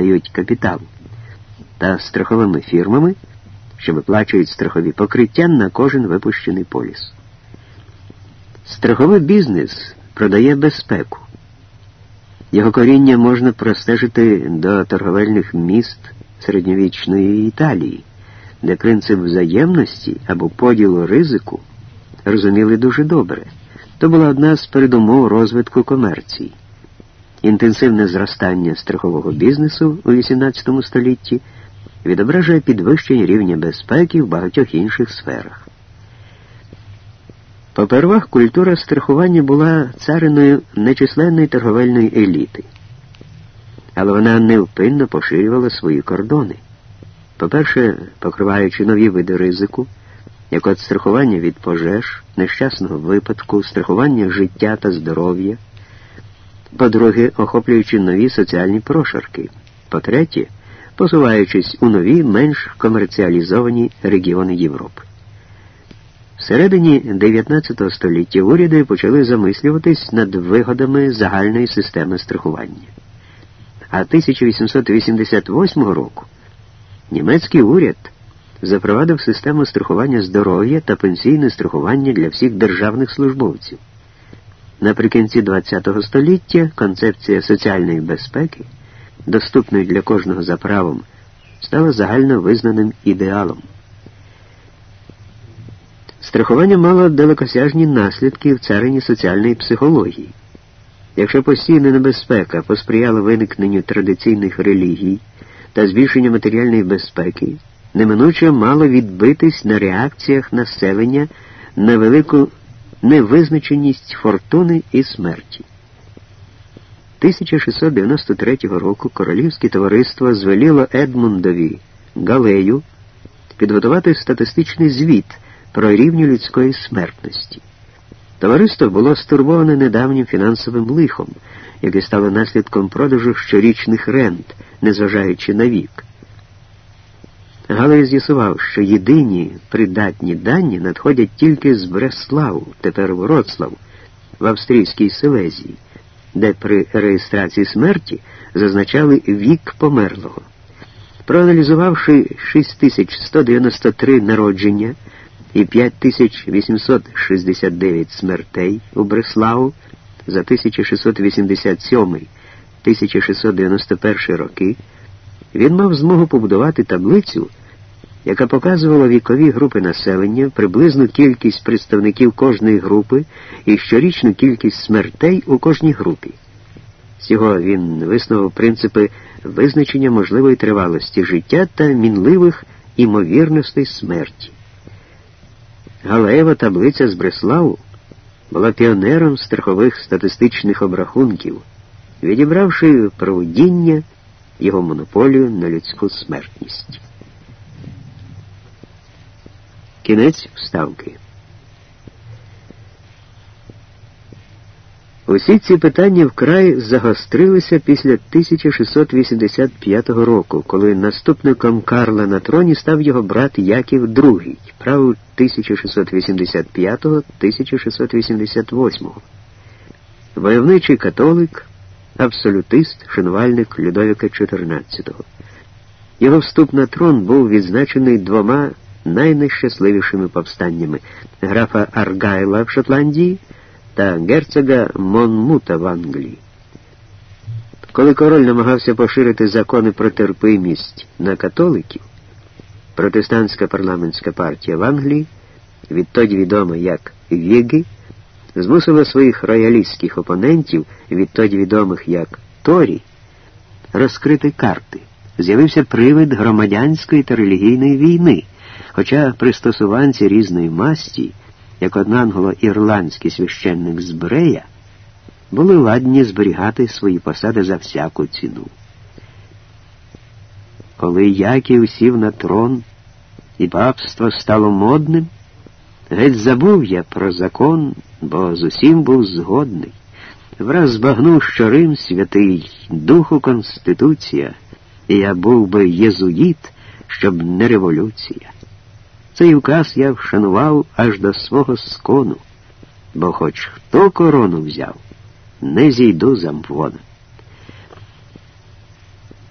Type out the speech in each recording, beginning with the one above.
дають капітал, та страховими фірмами, що виплачують страхові покриття на кожен випущений поліс. Страховий бізнес продає безпеку. Його коріння можна простежити до торговельних міст середньовічної Італії, де принцип взаємності або поділу ризику розуміли дуже добре. То була одна з передумов розвитку комерції. Інтенсивне зростання страхового бізнесу у XVIII столітті відображує підвищення рівня безпеки в багатьох інших сферах. Попервах культура страхування була цариною нечисленної торговельної еліти, але вона невпинно поширювала свої кордони. По-перше, покриваючи нові види ризику, як от страхування від пожеж, нещасного випадку, страхування життя та здоров'я, по-друге, охоплюючи нові соціальні прошарки, по-третє, посуваючись у нові менш комерціалізовані регіони Європи. Всередині 19 століття уряди почали замислюватись над вигодами загальної системи страхування. А 1888 року німецький уряд запровадив систему страхування здоров'я та пенсійне страхування для всіх державних службовців. Наприкінці ХХ століття концепція соціальної безпеки, доступної для кожного за правом, стала загально визнаним ідеалом. Страхування мало далекосяжні наслідки в царині соціальної психології. Якщо постійна небезпека посприяла виникненню традиційних релігій та збільшенню матеріальної безпеки, неминуче мало відбитись на реакціях населення на велику невизначеність фортуни і смерті. 1693 року Королівське товариство звеліло Едмундові Галею підготувати статистичний звіт про рівні людської смертності. Товариство було стурбоване недавнім фінансовим лихом, яке стало наслідком продажу щорічних рент, незважаючи на вік. Галей з'ясував, що єдині придатні дані надходять тільки з Бреславу, тепер Вроцлав, в Австрійській Силезії, де при реєстрації смерті зазначали вік померлого. Проаналізувавши 6193 народження і 5869 смертей у Бреславу за 1687-1691 роки, він мав змогу побудувати таблицю, яка показувала вікові групи населення, приблизну кількість представників кожної групи і щорічну кількість смертей у кожній групі. Всього він висновив принципи визначення можливої тривалості життя та мінливих імовірностей смерті. Галеєва таблиця з Бреславу була піонером страхових статистичних обрахунків, відібравши проводіння його монополію на людську смертність. Кінець вставки. Усі ці питання вкрай загострилися після 1685 року, коли наступником Карла на троні став його брат Яків II, правив 1685-1688. Войовничий католик, абсолютист, шанувальник Людовіка XIV. Його вступ на трон був відзначений двома найнещасливішими повстаннями графа Аргайла в Шотландії та герцога Монмута в Англії. Коли король намагався поширити закони про терпимість на католиків, протестантська парламентська партія в Англії, відтоді відома як Віги, змусила своїх роялістських опонентів, відтоді відомих як Торі, розкрити карти. З'явився привид громадянської та релігійної війни, хоча пристосуванці різної масті як англо-ірландський священник з Брея, були ладні зберігати свої посади за всяку ціну. Коли Яків сів на трон і папство стало модним, геть забув я про закон, бо з усім був згодний. Враз збагнув, що Рим святий, духу Конституція, і я був би єзуїт, щоб не революція. Цей указ я вшанував аж до свого скону, бо хоч хто корону взяв, не зійду з амвона.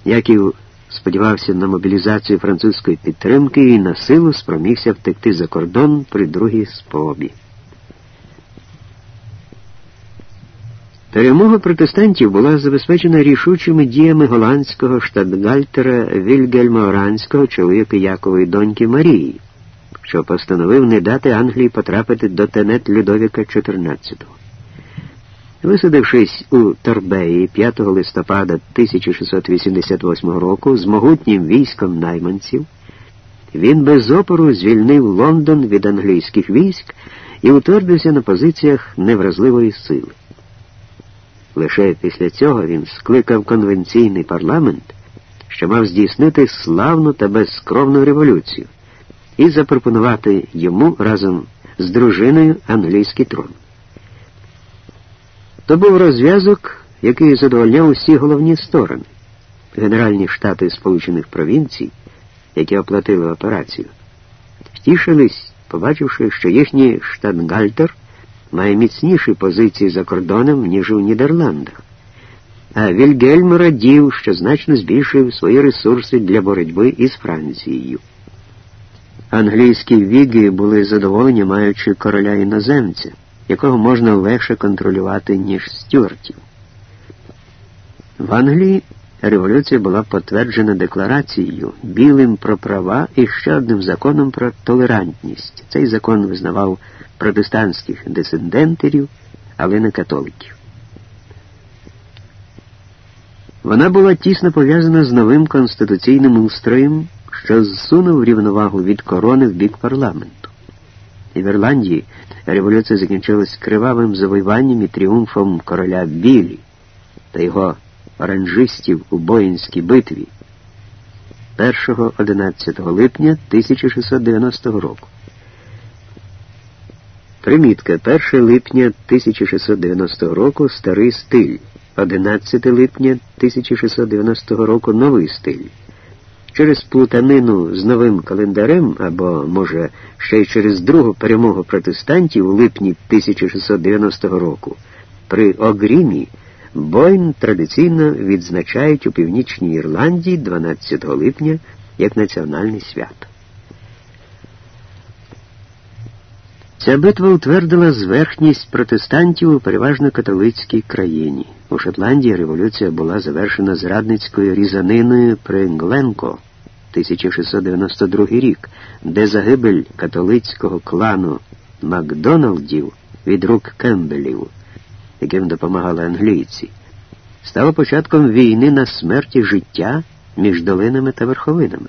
Яків сподівався на мобілізацію французької підтримки і на силу спромігся втекти за кордон при другій спробі. Перемога протестантів була забезпечена рішучими діями голландського штатгальтера Вільгельма Оранського, чоловіка Якової доньки Марії, що постановив не дати Англії потрапити до тенет Людовіка XIV. Висадившись у Торбеї 5 листопада 1688 року з могутнім військом найманців, він без опору звільнив Лондон від англійських військ і утвердився на позиціях невразливої сили. Лише після цього він скликав конвенційний парламент, що мав здійснити славну та безкровну революцію і запропонувати йому разом з дружиною англійський трон. То був розв'язок, який задовольняв усі головні сторони. Генеральні штати Сполучених Провінцій, які оплатили операцію, втішились, побачивши, що їхній штатгальтер має міцніші позиції за кордоном, ніж у Нідерландах. А Вільгельм радів, що значно збільшив свої ресурси для боротьби із Францією. Англійські віги були задоволені, маючи короля іноземця, якого можна легше контролювати, ніж стюартів. В Англії революція була потверджена декларацією білим про права і ще одним законом про толерантність. Цей закон визнавав протестантських дисидентерів, але не католиків. Вона була тісно пов'язана з новим конституційним устроєм, що зсунув рівновагу від корони в бік парламенту. І в Ірландії революція закінчилась кривавим завоюванням і тріумфом короля Білі та його оранжистів у Боїнській битві 1-11 липня 1690 року. Примітка 1 липня 1690 року старий стиль, 11 липня 1690 року новий стиль. Через плутанину з новим календарем, або, може, ще й через другу перемогу протестантів у липні 1690 року, при Огрімі Бойн традиційно відзначають у Північній Ірландії 12 липня як національне свято. Ця битва утвердила зверхність протестантів у переважно католицькій країні. У Шотландії революція була завершена зрадницькою різаниною при Гленко 1692 рік, де загибель католицького клану Макдоналдів від рук Кембелів, яким допомагали англійці, стало початком війни на смерті життя між долинами та верховинами.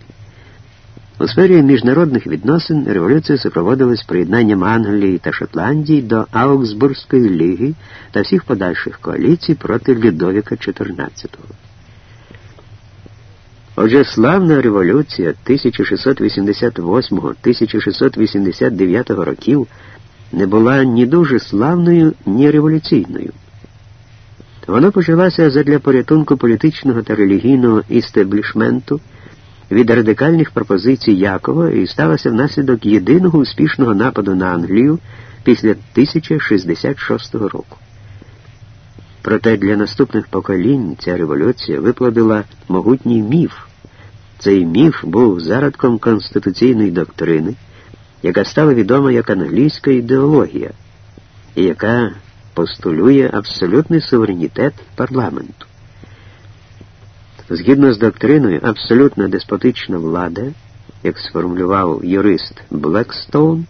У сфері міжнародних відносин революція супроводилась приєднанням Англії та Шотландії до Аугсбурзької ліги та всіх подальших коаліцій проти Людовіка XIV. Отже, славна революція 1688-1689 років не була ні дуже славною, ні революційною. Вона почалася задля порятунку політичного та релігійного істеблішменту від радикальних пропозицій Якова і сталася внаслідок єдиного успішного нападу на Англію після 1066 року. Проте для наступних поколінь ця революція виплодила могутній міф. Цей міф був зародком конституційної доктрини, яка стала відома як англійська ідеологія, і яка постулює абсолютний суверенітет парламенту. Згідно з доктриною, абсолютно деспотична влада, як сформулював юрист Блекстоун,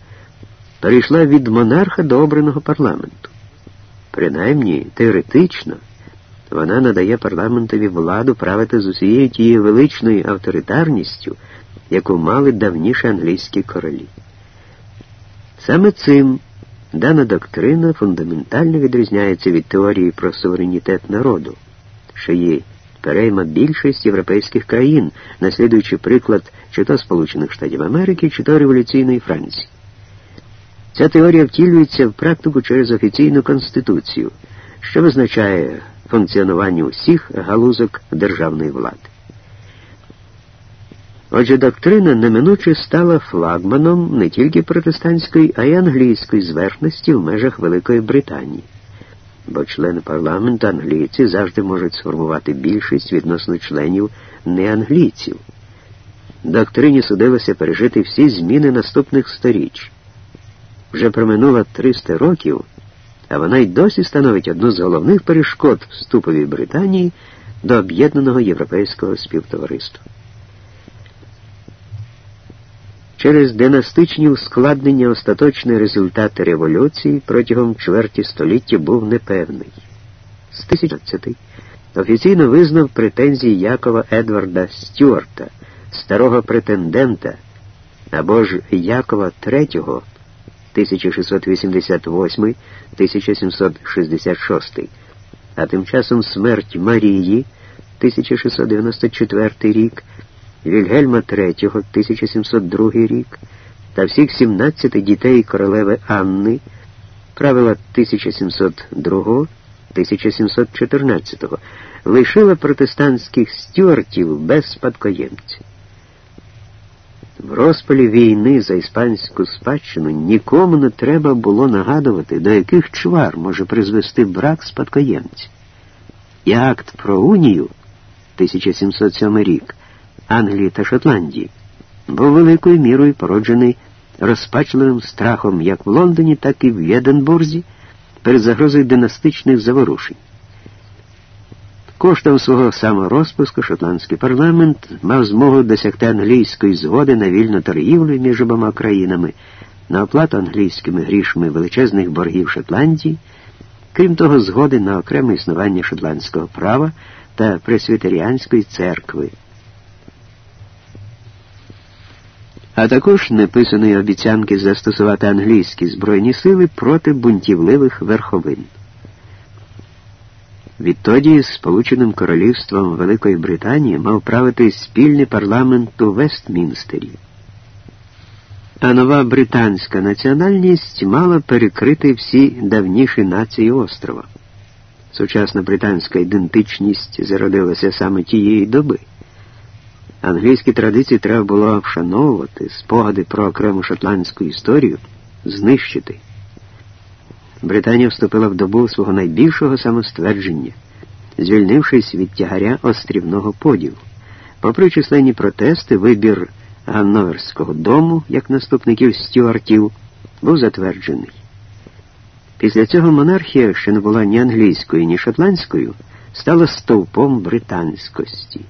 перейшла від монарха до обраного парламенту. Принаймні, теоретично, вона надає парламентові владу правити з усією тією величною авторитарністю, яку мали давніші англійські королі. Саме цим дана доктрина фундаментально відрізняється від теорії про суверенітет народу, що є перейма більшість європейських країн, наслідуючи приклад чи то Сполучених Штатів Америки, чи то революційної Франції. Ця теорія втілюється в практику через офіційну конституцію, що визначає функціонування усіх галузок державної влади. Отже, доктрина неминуче стала флагманом не тільки протестантської, а й англійської зверхності в межах Великої Британії. бо члени парламенту англійці завжди можуть сформувати більшість відносно членів неанглійців. Доктрині судилося пережити всі зміни наступних сторіч. Вже проминуло 300 років, а вона й досі становить одну з головних перешкод вступові Британії до об'єднаного європейського співтовариства. Через династичні ускладнення остаточний результат революції протягом чверті століття був непевний. З 1020 офіційно визнав претензії Якова Едварда Стюарта, старого претендента, або ж Якова III 1688-1766, а тим часом смерть Марії 1694 рік. Вільгельма III 1702 рік та всіх 17 дітей королеви Анни правила 1702-1714 лишила протестантських стюартів без спадкоємців. В розпалі війни за іспанську спадщину нікому не треба було нагадувати, до яких чвар може призвести брак спадкоємців. І акт про унію 1707 рік Англії та Шотландії, був великою мірою породжений розпачливим страхом як в Лондоні, так і в Єденбурзі перед загрозою династичних заворушень. Коштом свого саморозпуску шотландський парламент мав змогу досягти англійської згоди на вільну торгівлю між обома країнами, на оплату англійськими грішми величезних боргів Шотландії, крім того, згоди на окреме існування шотландського права та пресвітеріанської церкви. а також неписаної обіцянки застосувати англійські збройні сили проти бунтівливих верховин. Відтоді Сполученим Королівством Великої Британії мав правити спільний парламент у Вестмінстері. А нова британська національність мала перекрити всі давніші нації острова. Сучасна британська ідентичність зародилася саме тієї доби. Англійські традиції треба було вшановувати, спогади про окрему шотландську історію знищити. Британія вступила в добу свого найбільшого самоствердження, звільнившись від тягаря острівного поділу. Попри численні протести, вибір Ганноверського дому, як наступників стюартів, був затверджений. Після цього монархія, що не була ні англійською, ні шотландською, стала стовпом британськості.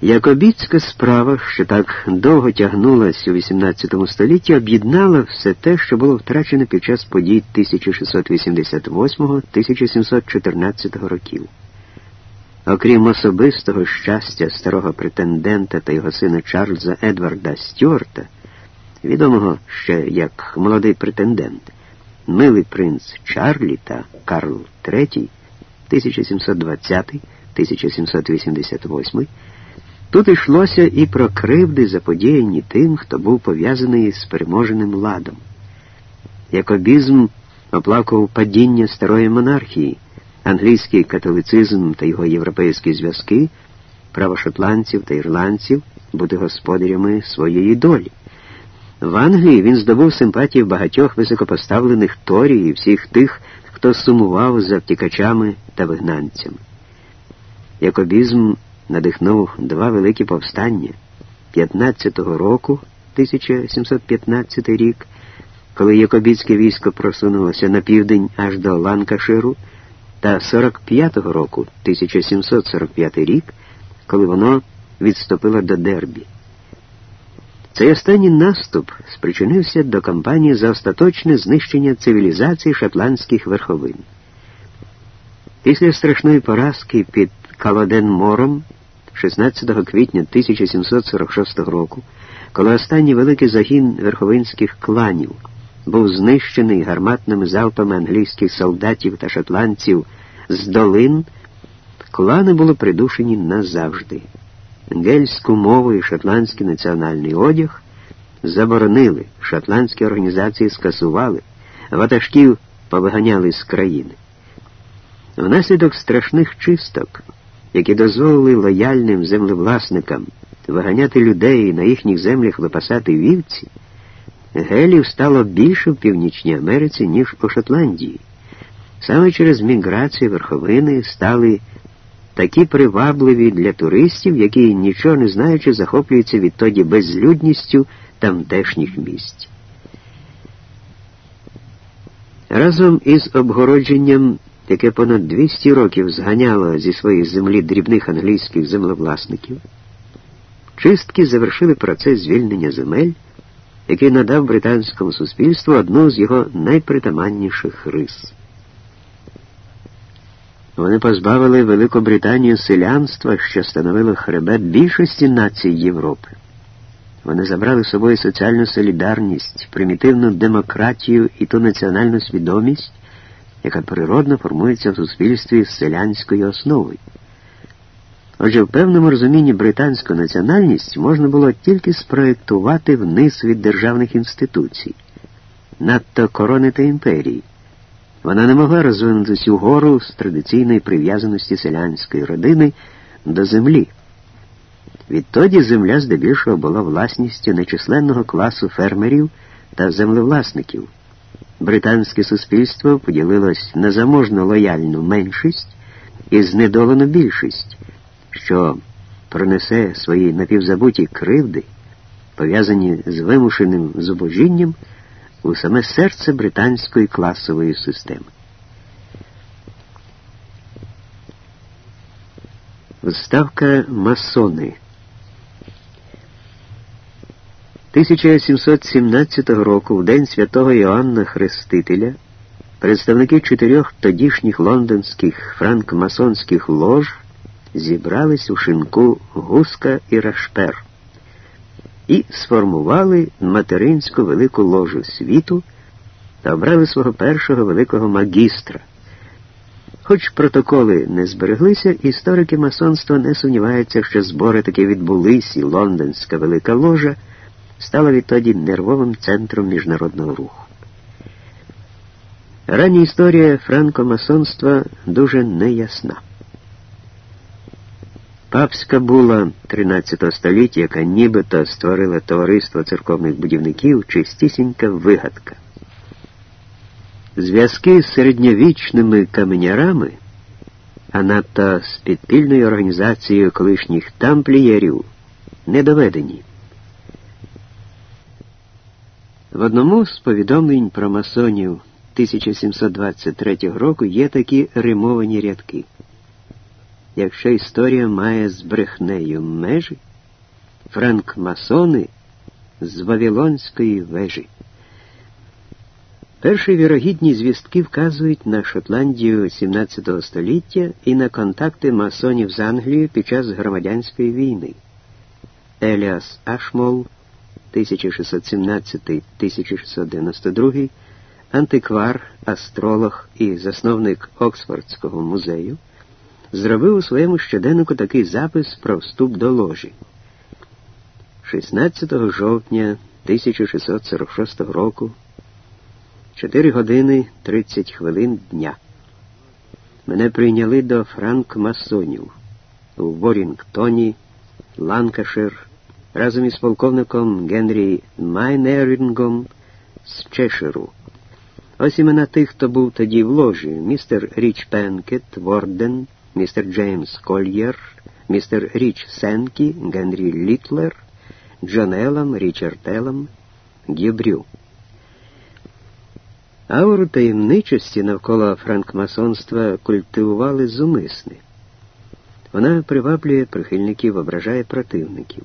Якобіцька справа, що так довго тягнулася у XVIII столітті, об'єднала все те, що було втрачено під час подій 1688-1714 років. Окрім особистого щастя старого претендента та його сина Чарльза Едварда Стюарта, відомого ще як молодий претендент, милий принц Чарлі та Карл III 1720-1788 Тут йшлося і про кривди, заподіяні тим, хто був пов'язаний з переможеним ладом. Якобізм оплакував падіння старої монархії, англійський католицизм та його європейські зв'язки, право шотландців та ірландців бути господарями своєї долі. В Англії він здобув симпатії багатьох високопоставлених торій і всіх тих, хто сумував за втікачами та вигнанцями. Якобізм надихнув два великі повстання 15-го року, 1715 рік, коли Якобіцьке військо просунулося на південь аж до Ланкаширу, та 45-го року, 1745 рік, коли воно відступило до Дербі. Цей останній наступ спричинився до кампанії за остаточне знищення цивілізації шотландських верховин. Після страшної поразки під Калоден-Мором 16 квітня 1746 року, коли останній великий загін верховинських кланів був знищений гарматними залпами англійських солдатів та шотландців з долин, клани були придушені назавжди. Гельську мову і шотландський національний одяг заборонили, шотландські організації скасували, ватажків повиганяли з країни. Внаслідок страшних чисток які дозволили лояльним землевласникам виганяти людей на їхніх землях випасати вівці, гелів стало більше в Північній Америці, ніж у Шотландії. Саме через міграцію верховини стали такі привабливі для туристів, які, нічого не знаючи, захоплюються відтоді безлюдністю тамтешніх місць. Разом із обгородженням, яке понад 200 років зганяло зі своєї землі дрібних англійських землевласників, чистки завершили процес звільнення земель, який надав британському суспільству одну з його найпритаманніших рис. Вони позбавили Велику Британію селянства, що становило хребет більшості націй Європи. Вони забрали з собою соціальну солідарність, примітивну демократію і ту національну свідомість, яка природно формується в суспільстві з селянською основою. Отже, в певному розумінні британську національність можна було тільки спроєктувати вниз від державних інституцій, надто корони та імперії. Вона не могла розвинутися угору з традиційної прив'язаності селянської родини до землі. Відтоді земля здебільшого була власністю нечисленного класу фермерів та землевласників. Британське суспільство поділилось на заможно лояльну меншість і знедолену більшість, що пронесе свої напівзабуті кривди, пов'язані з вимушеним зубожінням у саме серце британської класової системи. Вставка масони 1717 року, в день святого Іоанна Хрестителя, представники чотирьох тодішніх лондонських франкмасонських лож зібрались у шинку Гуска і Рашпер і сформували материнську велику ложу світу та обрали свого першого великого магістра. Хоч протоколи не збереглися, історики масонства не сумніваються, що збори таки відбулись, і лондонська велика ложа стала відтоді нервовим центром міжнародного руху. Рання історія франкомасонства дуже неясна. Папська була 13 століття, яка нібито створила товариство церковних будівників, чистісінька вигадка. Зв'язки з середньовічними каменярами, а надто з підпільною організацією колишніх тамплієрів, не доведені. В одному з повідомлень про масонів 1723 року є такі римовані рядки. Якщо історія має з брехнею межі, франкмасони з Вавилонської вежі. Перші вірогідні звістки вказують на Шотландію XVII століття і на контакти масонів з Англією під час громадянської війни. Еліас Ашмол 1617-1692, антиквар, астролог і засновник Оксфордського музею, зробив у своєму щоденнику такий запис про вступ до ложі. 16 жовтня 1646 року, 4 години 30 хвилин дня. Мене прийняли до франк-масонів у Ворінгтоні, Ланкашир, разом із полковником Генрі Майнерінгом з Чеширу. Ось імена тих, хто був тоді в ложі, містер Річ Пенкет, Ворден, містер Джеймс Кольєр, містер Річ Сенкі, Генрі Літлер, Джон Елам, Річард Елам, Гюбрю. Ауру таємничості навколо франкмасонства культивували зумисне. Вона приваблює прихильників, ображає противників.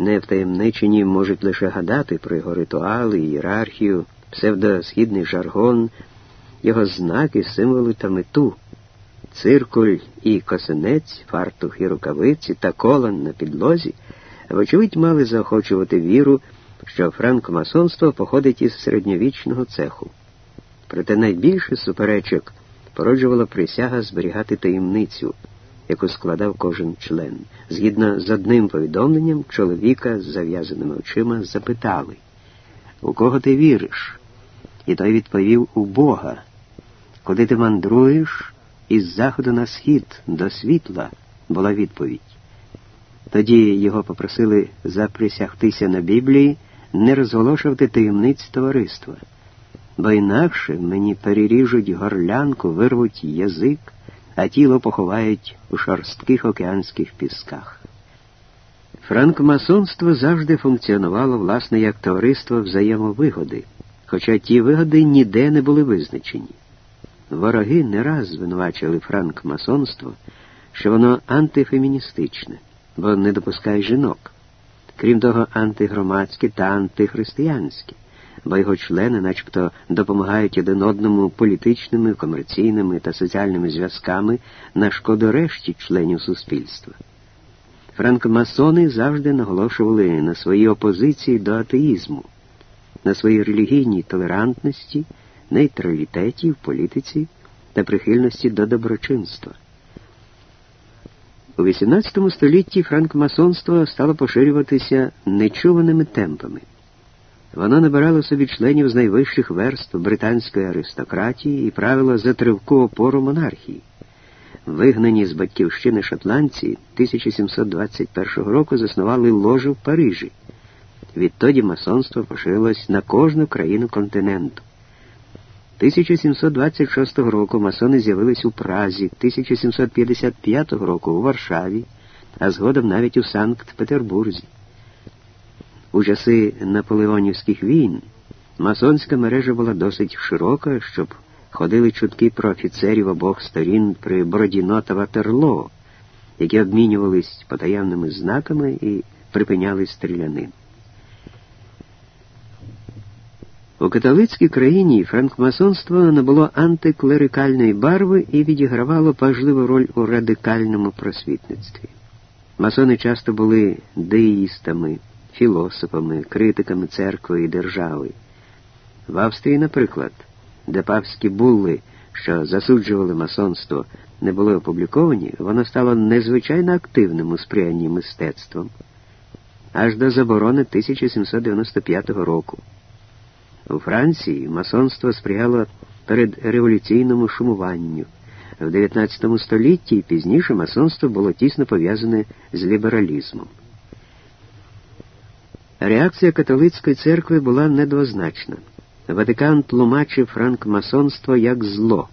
Невтаємничені можуть лише гадати про його ритуали, ієрархію, псевдосхідний жаргон, його знаки, символи та мету циркуль і косинець, фартух і рукавиці та колон на підлозі, вочевидь, мали заохочувати віру, що франкомасонство походить із середньовічного цеху. Проте найбільше суперечок породжувала присяга зберігати таємницю, яку складав кожен член. Згідно з одним повідомленням, чоловіка з зав'язаними очима запитали, у кого ти віриш? І той відповів у Бога. Куди ти мандруєш? із заходу на схід до світла, була відповідь. Тоді його попросили заприсягтися на Біблії, не розголошувати таємниць товариства, бо інакше мені переріжуть горлянку, вирвуть язик, а тіло поховають у шорстких океанських пісках. Франкмасонство завжди функціонувало, власне, як товариство взаємовигоди, хоча ті вигоди ніде не були визначені. Вороги не раз звинувачили франкмасонство, що воно антифеміністичне, бо не допускає жінок, крім того, антигромадське та антихристиянське, бо його члени начебто допомагають один одному політичними, комерційними та соціальними зв'язками на шкоду решті членів суспільства. Франкмасони завжди наголошували на своїй опозиції до атеїзму, на своїй релігійній толерантності, нейтралітеті в політиці та прихильності до доброчинства. У XVIII столітті франкмасонство стало поширюватися нечуваними темпами. Воно набирало собі членів з найвищих верств британської аристократії і правило за тривку опору монархії. Вигнані з батьківщини шотландці 1721 року заснували ложу в Парижі. Відтоді масонство поширилось на кожну країну континенту. 1726 року масони з'явились у Празі, 1755 року у Варшаві, а згодом навіть у Санкт-Петербурзі. У часи наполеонівських війн масонська мережа була досить широка, щоб ходили чутки про офіцерів обох сторін при Бородіно та Ватерлоо, які обмінювались потаємними знаками і припиняли стрілянин. У католицькій країні франкмасонство набуло антиклерикальної барви і відігравало важливу роль у радикальному просвітництві. Масони часто були деїстами, філософами, критиками церкви і держави. В Австрії, наприклад, де павські булли, що засуджували масонство, не були опубліковані, воно стало незвичайно активним у сприянні мистецтвом аж до заборони 1795 року. У Франції масонство сприяло передреволюційному шумуванню. В 19 столітті і пізніше масонство було тісно пов'язане з лібералізмом. Реакція католицької церкви була недвозначна. Ватикан тлумачив франкмасонство як зло.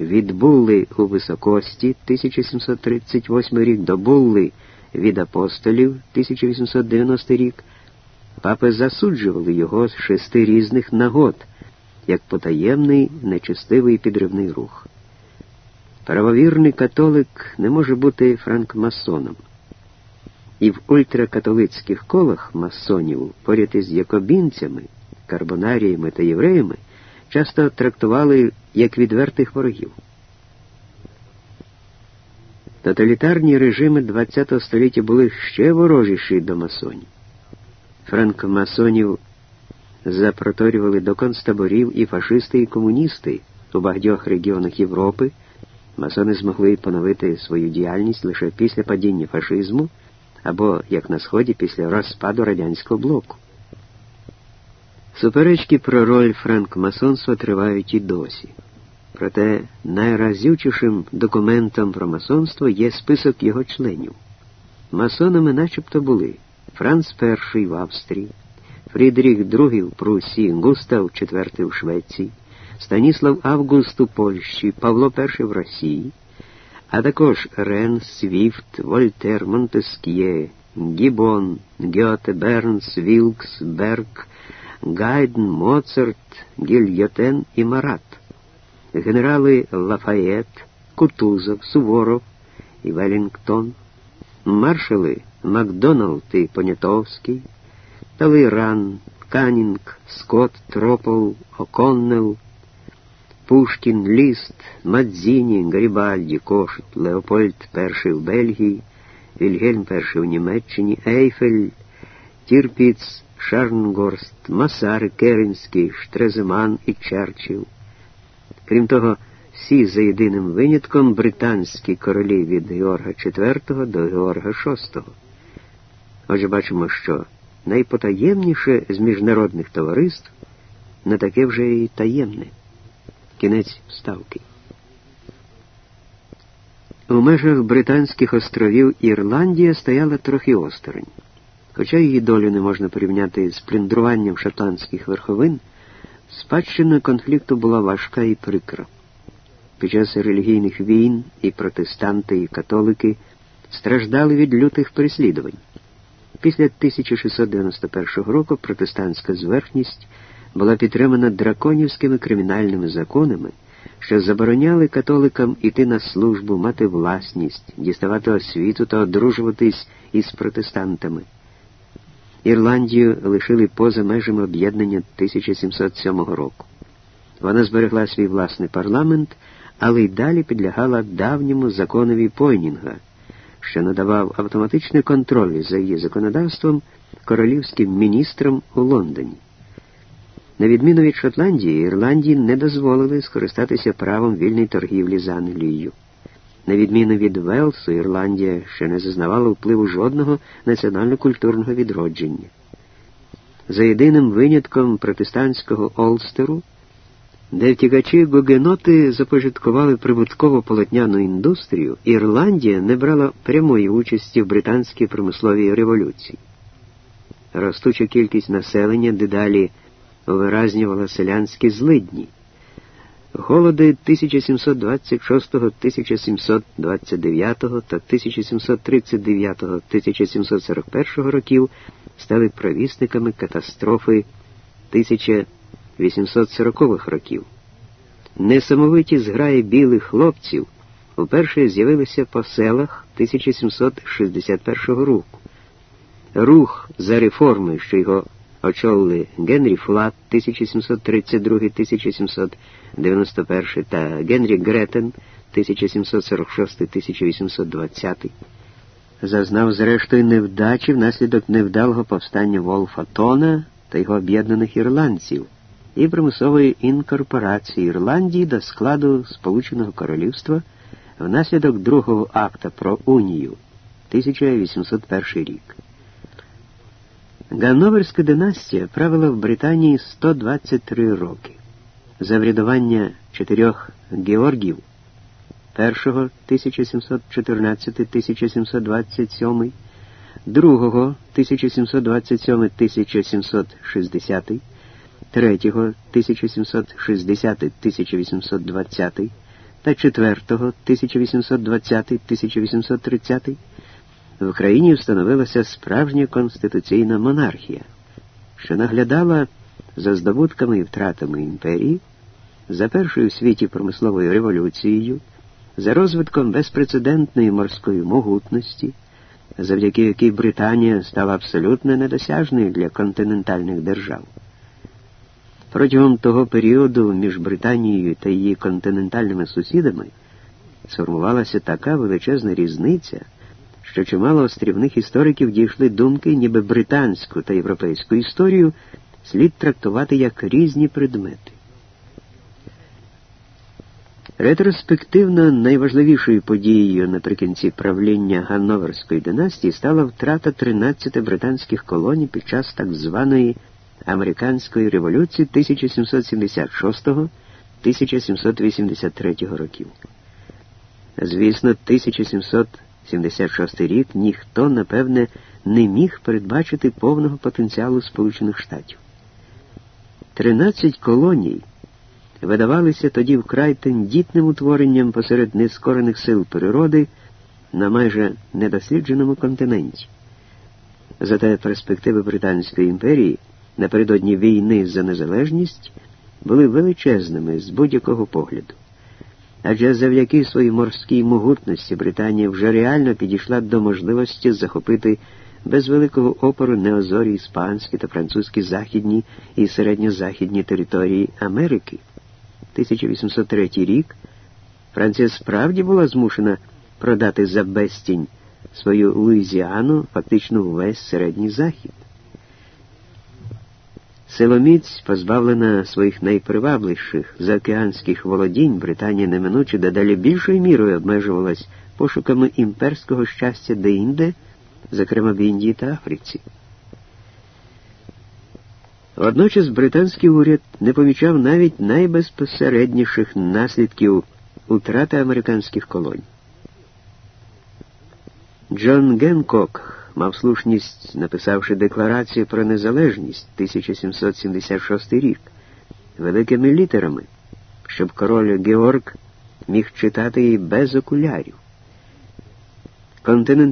Від Булли у високості 1738 рік до Булли від апостолів 1890 рік. Папи засуджували його з шести різних нагод, як потаємний, нечистивий підривний рух. Правовірний католик не може бути франкмасоном. І в ультракатолицьких колах масонів, поряд із якобінцями, карбонаріями та євреями, часто трактували як відвертих ворогів. Тоталітарні режими ХХ століття були ще ворожіші до масонів. Франкмасонів запроторювали до концтаборів і фашисти, і комуністи у багатьох регіонах Європи. Масони змогли поновити свою діяльність лише після падіння фашизму або, як на Сході, після розпаду радянського блоку. Суперечки про роль франкмасонства тривають і досі. Проте найразючішим документом про масонство є список його членів. Масонами начебто були Франц І в Австрії, Фрідріх II в Прусії, Густав IV в Швеції, Станіслав Август у Польщі, Павло І в Росії, а також Рен, Свіфт, Вольтер, Монтеск'є, Гібон, Гете, Бернс, Вілкс, Берг, Гайден, Моцарт, Гільйотен і Марат, генерали Лафаєт, Кутузов, Суворов і Велінгтон, маршали Макдоналд і Понятовський, Талейран, Канінг, Скотт, Троллоп, О'Коннелл, Пушкін, Ліст, Мадзіні, Гарібальді, Кошут, Леопольд І в Бельгії, Вільгельм І в Німеччині, Ейфель, Тірпіц, Шарнгорст, Масарик, Керенський, Штреземан і Черчилл. Крім того, всі за єдиним винятком британські королі від Георга IV до Георга VI. Отже, бачимо, що найпотаємніше з міжнародних товариств не таке вже і таємне. Кінець вставки. У межах Британських островів Ірландія стояла трохи осторонь. Хоча її долю не можна порівняти з пліндруванням шотландських верховин, спадщина конфлікту була важка і прикра. Під час релігійних війн і протестанти, і католики страждали від лютих переслідувань. Після 1691 року протестантська зверхність була підтримана драконівськими кримінальними законами, що забороняли католикам іти на службу, мати власність, діставати освіту та одружуватись із протестантами. Ірландію лишили поза межами об'єднання 1707 року. Вона зберегла свій власний парламент, але й далі підлягала давньому законові Пойнінга, що надавав автоматичний контроль за її законодавством королівським міністрам у Лондоні. На відміну від Шотландії, Ірландії не дозволили скористатися правом вільної торгівлі з Англією. На відміну від Велсу, Ірландія ще не зазнавала впливу жодного національно-культурного відродження. За єдиним винятком протестантського Олстеру, де втікачі гогеноти започаткували прибутково полотняну індустрію, Ірландія не брала прямої участі в британській промисловій революції. Ростуча кількість населення дедалі виразнювала селянські злидні. Голоди 1726-1729 та 1739-1741 років стали провісниками катастрофи 1840-х років. Несамовиті зграї білих хлопців вперше з'явилися по селах 1761 року. Рух за реформи, що його очолили Генрі Флат 1732-1791 та Генрі Гретен 1746-1820, зазнав зрештою невдачі внаслідок невдалого повстання Волфа Тона та його об'єднаних ірландців і примусової інкорпорації Ірландії до складу Сполученого Королівства внаслідок другого акта про унію 1801 рік. Ганноверська династія правила в Британії 123 роки. За врядування чотирьох Георгів першого 1714-1727, другого 1727-1760, третього 1760-1820 та четвертого 1820-1830 в Україні встановилася справжня конституційна монархія, що наглядала за здобутками і втратами імперії, за першою в світі промисловою революцією, за розвитком безпрецедентної морської могутності, завдяки якій Британія стала абсолютно недосяжною для континентальних держав. Протягом того періоду між Британією та її континентальними сусідами сформувалася така величезна різниця що чимало острівних істориків дійшли думки, ніби британську та європейську історію слід трактувати як різні предмети. Ретроспективно найважливішою подією наприкінці правління Ганноверської династії стала втрата 13 британських колоній під час так званої американської революції 1776-1783 років. Звісно, 1700 76 рік ніхто, напевне, не міг передбачити повного потенціалу Сполучених Штатів. Тринадцять колоній видавалися тоді вкрай тендітним утворенням посеред нескорених сил природи на майже недослідженому континенті. Зате перспективи Британської імперії напередодні війни за незалежність були величезними з будь-якого погляду адже завдяки своїй морській могутності Британія вже реально підійшла до можливості захопити без великого опору неозорі іспанські та французькі західні і середньозахідні території Америки. 1803 рік Франція справді була змушена продати за безцінь свою Луїзіану, фактично увесь середній захід. Силоміць, позбавлена своїх найпривабливіших заокеанських володінь, Британія неминуче дедалі більшою мірою обмежувалась пошуками імперського щастя деінде, зокрема в Індії та Африці. Водночас британський уряд не помічав навіть найбезпосередніших наслідків утрати американських колоній. Джон Генкок мав слушність, написавши декларацію про незалежність 1776 рік великими літерами, щоб король Георг міг читати її без окулярів. Континент